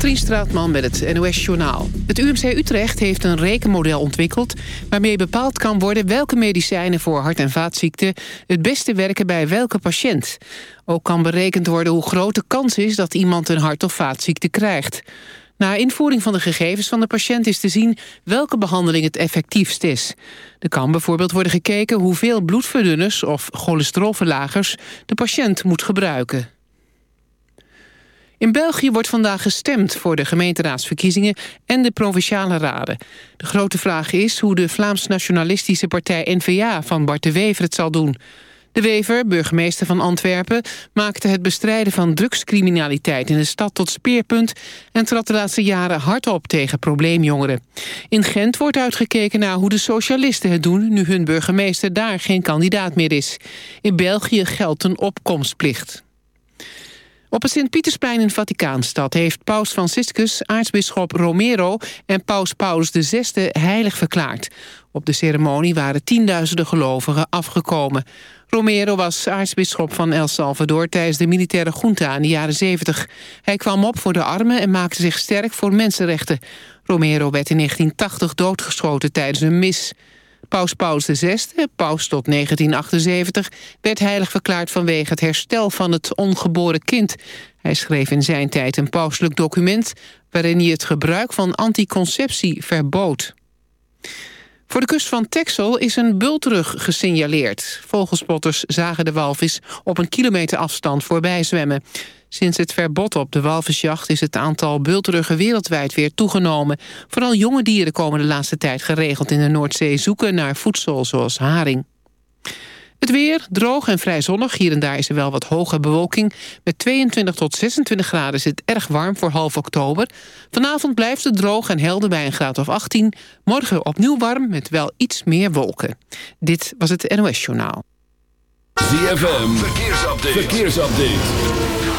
Katrien Straatman met het NOS-journaal. Het UMC Utrecht heeft een rekenmodel ontwikkeld... waarmee bepaald kan worden welke medicijnen voor hart- en vaatziekten... het beste werken bij welke patiënt. Ook kan berekend worden hoe groot de kans is... dat iemand een hart- of vaatziekte krijgt. Na invoering van de gegevens van de patiënt is te zien... welke behandeling het effectiefst is. Er kan bijvoorbeeld worden gekeken hoeveel bloedverdunners... of cholesterolverlagers de patiënt moet gebruiken. In België wordt vandaag gestemd voor de gemeenteraadsverkiezingen en de provinciale raden. De grote vraag is hoe de Vlaams-nationalistische partij N-VA van Bart de Wever het zal doen. De Wever, burgemeester van Antwerpen, maakte het bestrijden van drugscriminaliteit in de stad tot speerpunt en trad de laatste jaren hard op tegen probleemjongeren. In Gent wordt uitgekeken naar hoe de socialisten het doen nu hun burgemeester daar geen kandidaat meer is. In België geldt een opkomstplicht. Op het Sint-Pietersplein in Vaticaanstad heeft paus Franciscus, aartsbisschop Romero en paus Paulus VI heilig verklaard. Op de ceremonie waren tienduizenden gelovigen afgekomen. Romero was aartsbisschop van El Salvador tijdens de militaire junta in de jaren 70. Hij kwam op voor de armen en maakte zich sterk voor mensenrechten. Romero werd in 1980 doodgeschoten tijdens een mis. Paus Paulus VI, paus tot 1978, werd heilig verklaard vanwege het herstel van het ongeboren kind. Hij schreef in zijn tijd een pauselijk document waarin hij het gebruik van anticonceptie verbood. Voor de kust van Texel is een bultrug gesignaleerd. Vogelspotters zagen de walvis op een kilometer afstand voorbij zwemmen. Sinds het verbod op de walvisjacht is het aantal bultruggen wereldwijd weer toegenomen. Vooral jonge dieren komen de laatste tijd geregeld in de Noordzee zoeken naar voedsel zoals haring. Het weer, droog en vrij zonnig. Hier en daar is er wel wat hoge bewolking. Met 22 tot 26 graden is het erg warm voor half oktober. Vanavond blijft het droog en helder bij een graad of 18. Morgen opnieuw warm met wel iets meer wolken. Dit was het NOS Journaal. ZFM, verkeersupdate. verkeersupdate.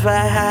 if I had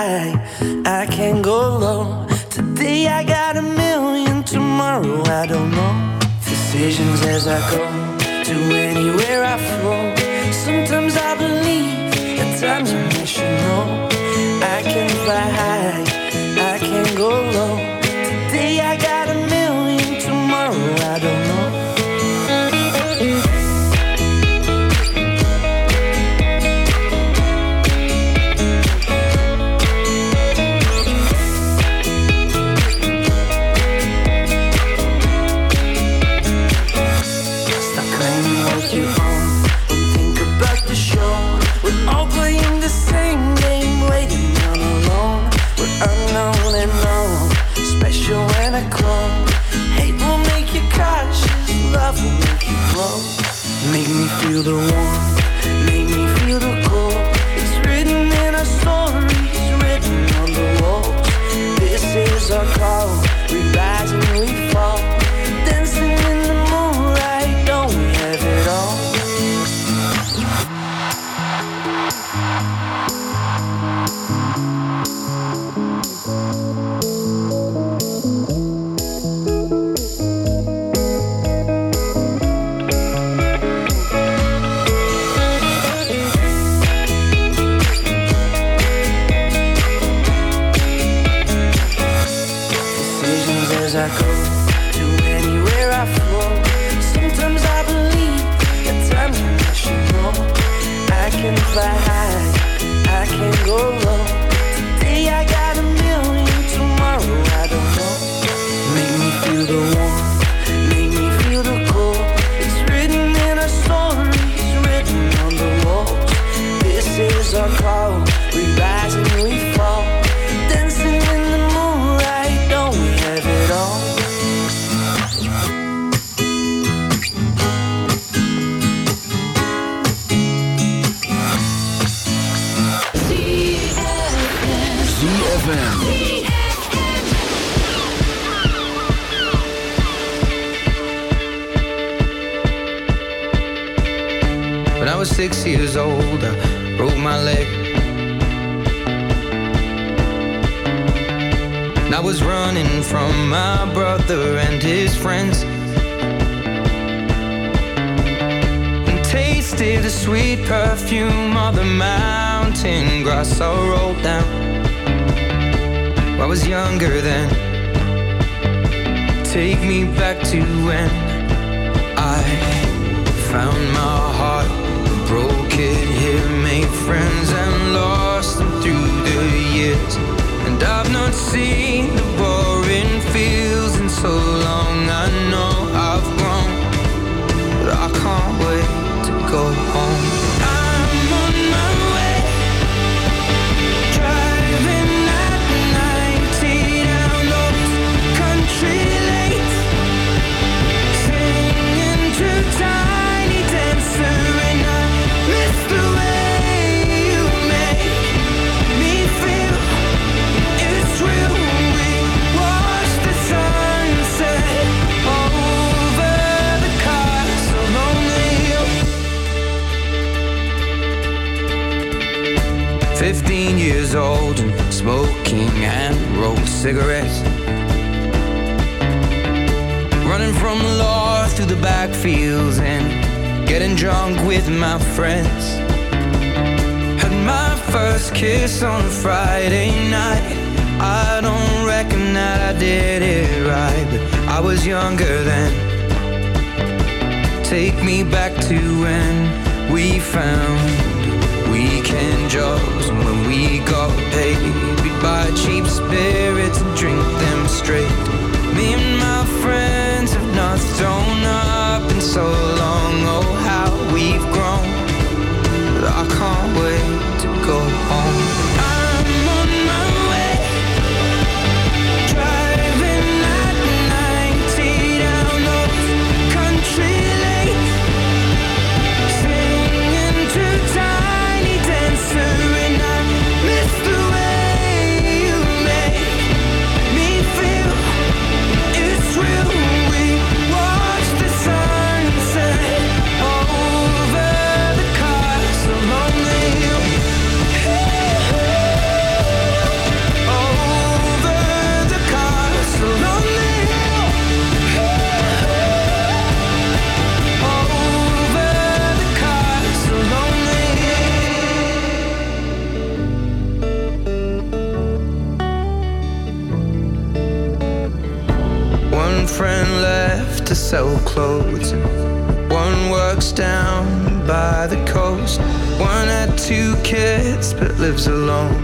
that lives alone.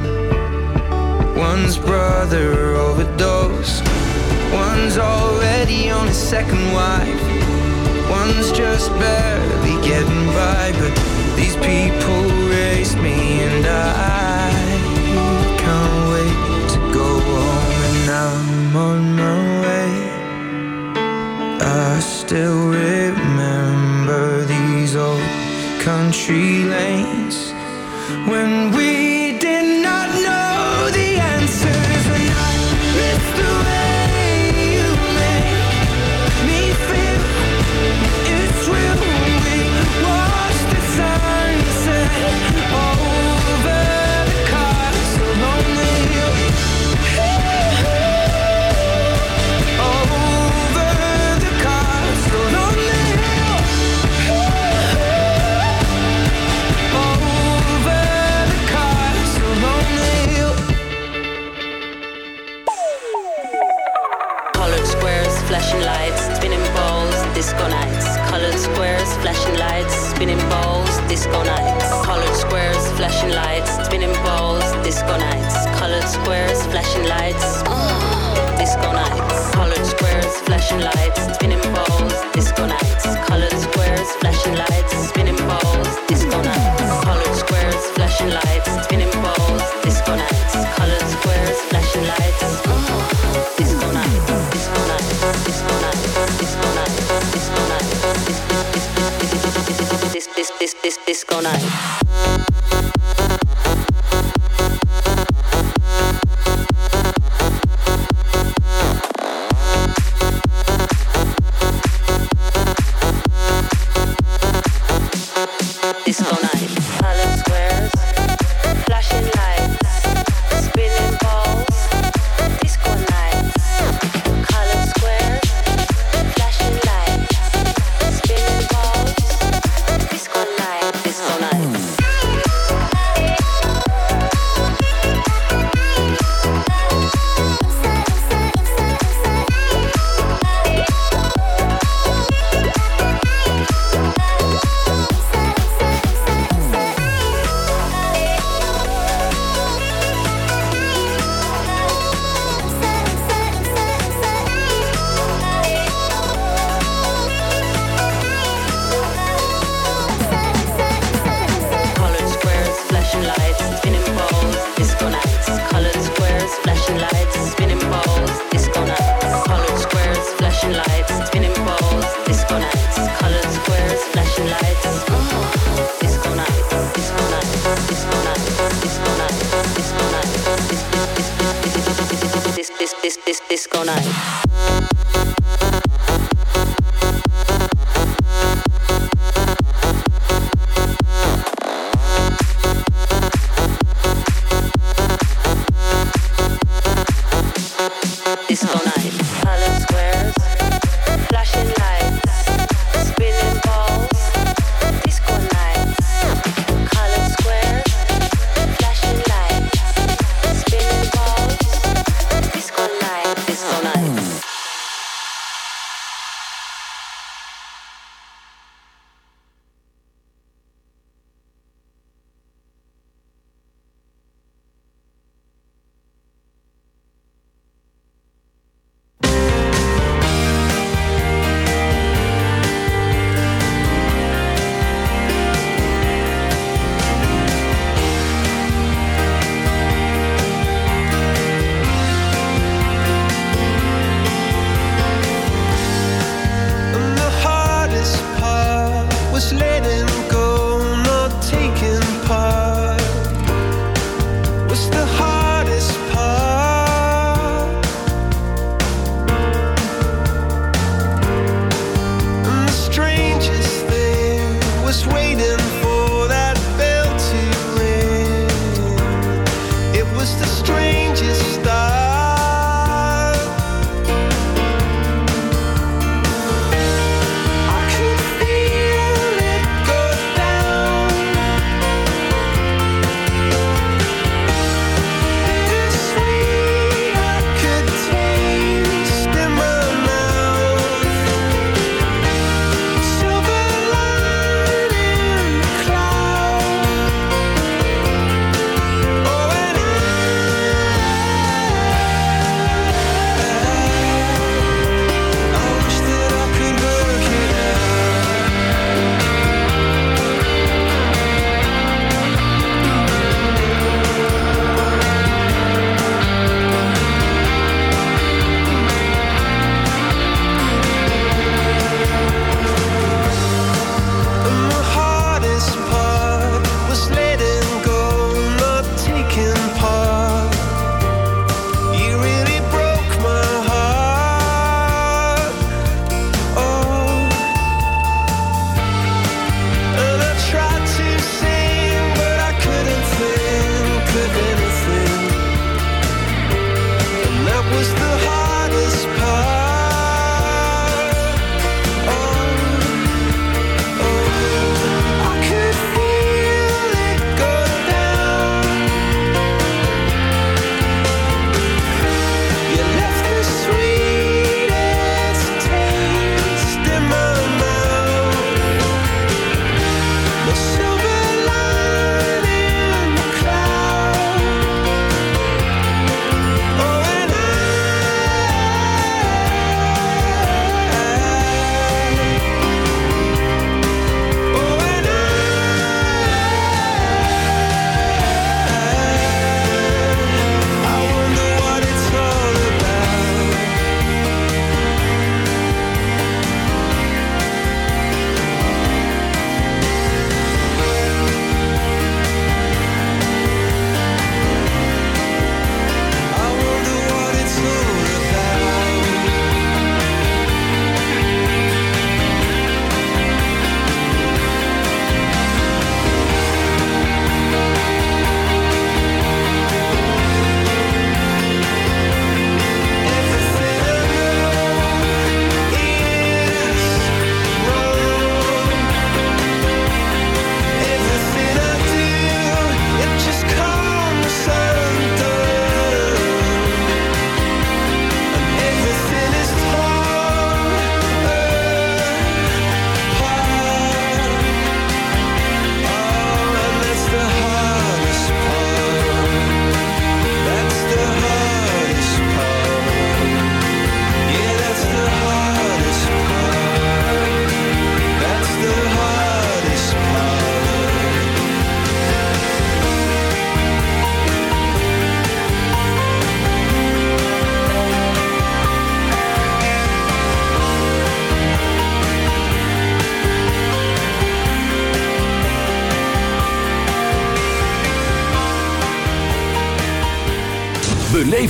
One's brother overdosed. One's already on his second wife. One's just barely getting by, but these people raised me and I. squares, flashing lights, oh, disco nights. Colored squares, flashing lights, spinning balls, disco nights. Colored squares, flashing lights, spinning balls, disco nights. Colored squares, flashing lights, spinning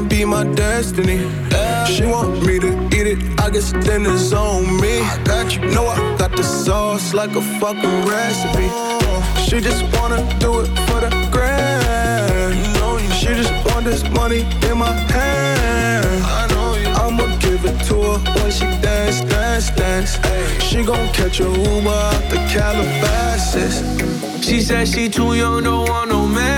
Might be my destiny. Yeah. She want me to eat it. I guess then it's on me. I got you. Know I got the sauce like a fucking recipe. She just wanna do it for the grand. She just want this money in my hand. I know you. I'ma give it to her when she dance, dance, dance. She gon' catch a Uber out the Calabasas. She said she too young, don't want no man.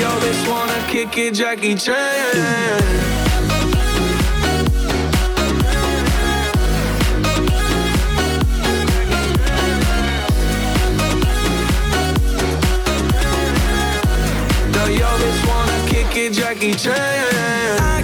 yo, just wanna kick it, Jackie Chan. Jackie Chan. I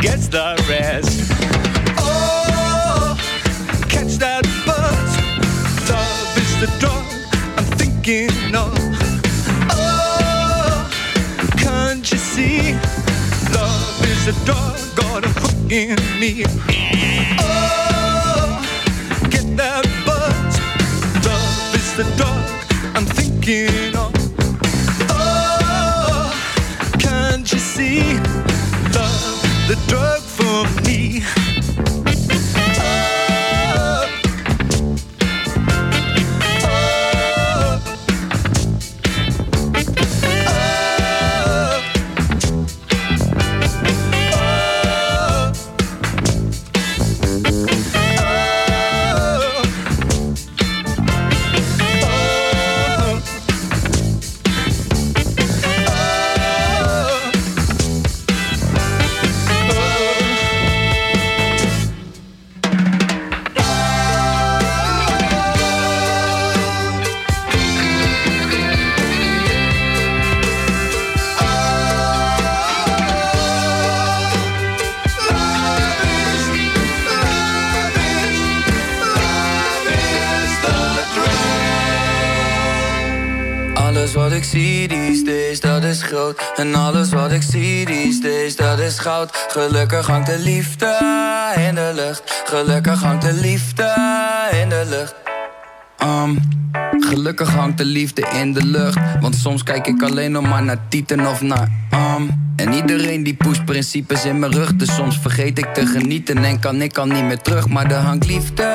Guess the rest. Oh, catch that buzz. Love is the drug I'm thinking of. Oh, can't you see? Love is the drug, got a hook in me. Oh, get that buzz. Love is the drug I'm thinking Gelukkig hangt de liefde in de lucht. Gelukkig hangt de liefde in de lucht. Um, gelukkig hangt de liefde in de lucht. Want soms kijk ik alleen nog maar naar tieten of naar um. En iedereen die pusht principes in mijn rug. Dus soms vergeet ik te genieten en kan ik al niet meer terug. Maar er hangt liefde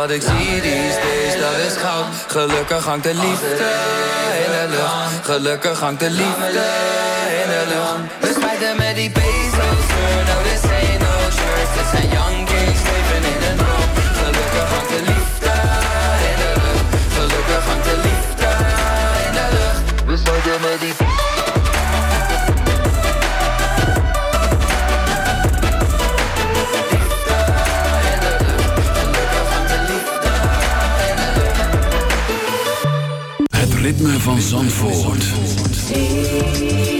Wat ik zie these days, dat is goud. Gelukkig hangt de liefde in de lucht. Gelukkig hangt de liefde in de lucht. We spijten met die bezels. No, this ain't no church. Dit zijn young van Zandvoort.